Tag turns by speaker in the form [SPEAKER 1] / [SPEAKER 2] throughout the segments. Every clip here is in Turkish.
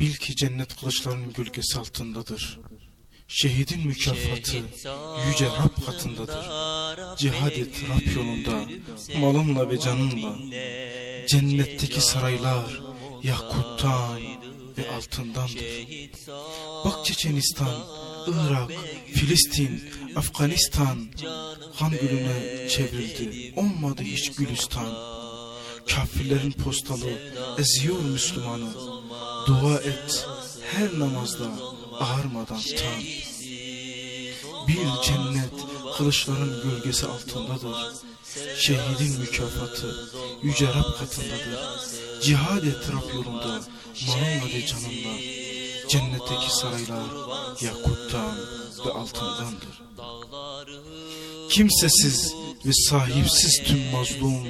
[SPEAKER 1] Bil ki cennet kılıçların gölgesi altındadır. Şehidin mükafatı yüce Rab katındadır. Cihad et Rab yolunda, malınla ve canınla. Cennetteki saraylar yakuttan ve altındandır. Bak Çeçenistan, Irak, Filistin, Afganistan kan gülüne çevrildi. Olmadı hiç Gülistan. Kafirlerin postalı eziyor Müslümanı. Dua et her namazda ağarmadan tam. Bir cennet kılıçların gölgesi altındadır. Şehidin mükafatı yüce Rab katındadır. Cihad et Rab yolunda malınla ve canınla. Cennetteki saraylar yakuttan ve altındandır. Kimsesiz ve sahipsiz tüm mazlum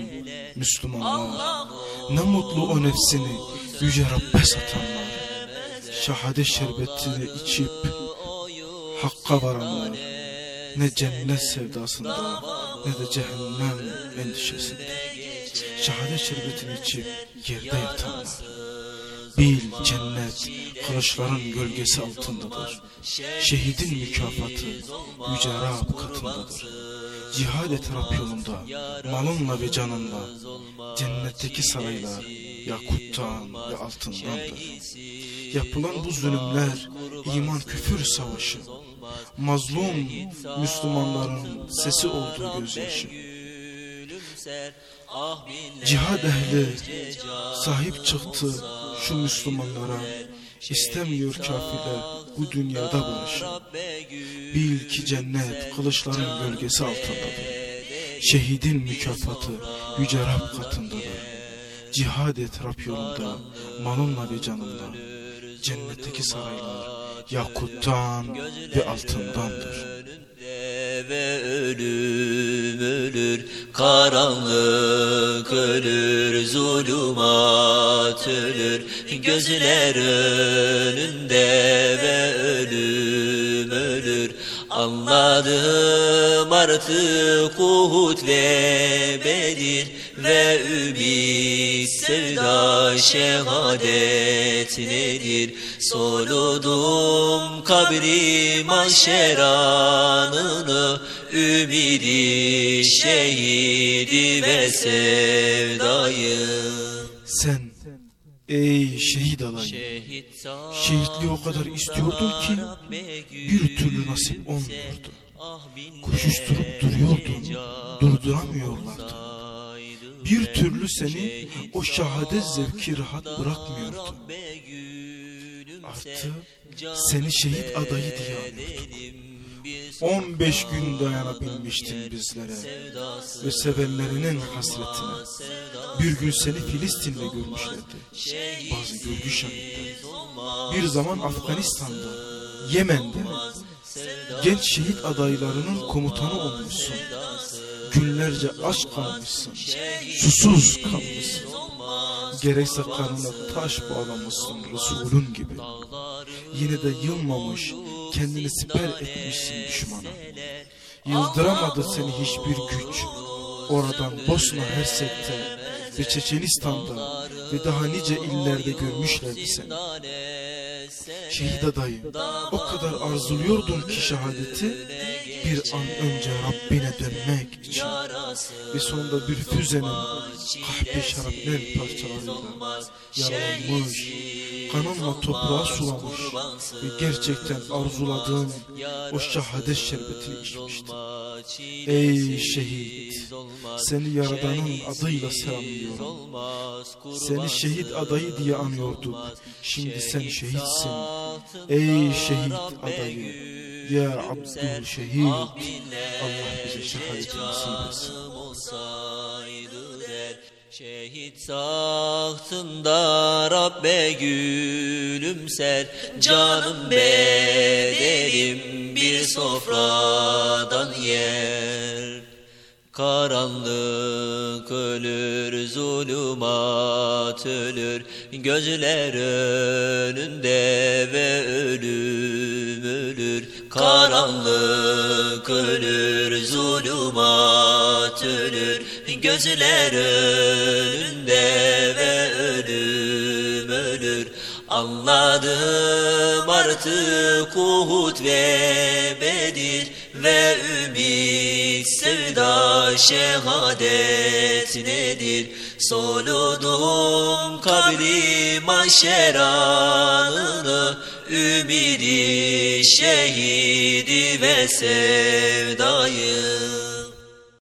[SPEAKER 1] Müslümanlar. Ne mutlu o nefsini yüce Rabbe satanlar. Şahadet şerbetini içip hakka varanlar. Ne cennet sevdasında ne de cehennem endişesinde. Şehadet şerbetini içip yerde yatanlar. Bil cennet kılıçların gölgesi altındadır. Şehidin mükafatı yüce Rab katındadır. Cihad et Rab yolunda malınla ve canınla. Cennetteki saraylar yakuttan ve altındandır. Yapılan bu zulümler iman küfür savaşı. Mazlum Müslümanların sesi olduğu gözyaşı. Cihad ehli sahip çıktı şu Müslümanlara. İstemiyor kafirler bu dünyada barışı. Bil ki cennet kılıçların gölgesi altındadır. Şehidin mükafatı yüce Rab katındadır. Cihad et Rab yolunda malınla ve canınla. Cennetteki saraylar yakuttan ve altındandır.
[SPEAKER 2] Ve ölüm ölür, karanlık ölür, zulümat ölür, gözler önünde ve ölür. Anladım artık Uhud ve Bedir ve ümit sevda şehadet nedir? Soludum kabri mahşer anını ümidi şehidi ve sevdayı.
[SPEAKER 1] Sen ey şehit alayı şehitliği o kadar istiyordun ki bir türlü nasip olmuyordu. Koşuşturup duruyordun, durduramıyorlardı. Bir türlü seni o şehadet zevki rahat bırakmıyordu. Artı seni şehit adayı diye anıyorduk. 15 gün dayanabilmiştin bizlere ve sevenlerinin hasretine. Bir gün seni Filistin'de görmüşlerdi. Bazı görgü şahitleri. Bir zaman Afganistan'da, Yemen'de genç şehit adaylarının komutanı olmuşsun. Günlerce aç kalmışsın, susuz kalmışsın. Gerekse karnına taş bağlamışsın Resulün gibi. Yine de yılmamış, kendini siper etmişsin düşmana. Yıldıramadı seni hiçbir güç. Oradan Bosna Hersek'te ve Çeçenistan'da ve daha nice illerde görmüşlerdi seni. Şehit adayım, o kadar arzuluyordun ki şehadeti bir an önce Rabbine dönmek için ve sonunda bir füzenin kahpe şarapnel parçalarıyla yaralanmış, kanınla toprağa sulamış ve gerçekten arzuladığın o şehadet şerbetini içmiştin. Ey şehit, seni Yaradan'ın adıyla selamlıyorum. Seni şehit adayı diye anıyorduk. Şimdi sen şehitsin. Ey şehit adayı. Ya Abdül Şehit. Allah bize şehadeti nasip etsin.
[SPEAKER 2] Şehit sahtında Rabbe gülümser Canım bedelim bir sofradan yer Karanlık ölür, zulümat ölür, gözler önünde ve ölüm ölür. Karanlık ölür, zulümat ölür, gözler önünde ve ölüm ölür. Anladım artık Uhud ve Bedir ve ümit sevda şehadet nedir? Soludum kabri mahşer anını Ümidi şehidi ve sevdayı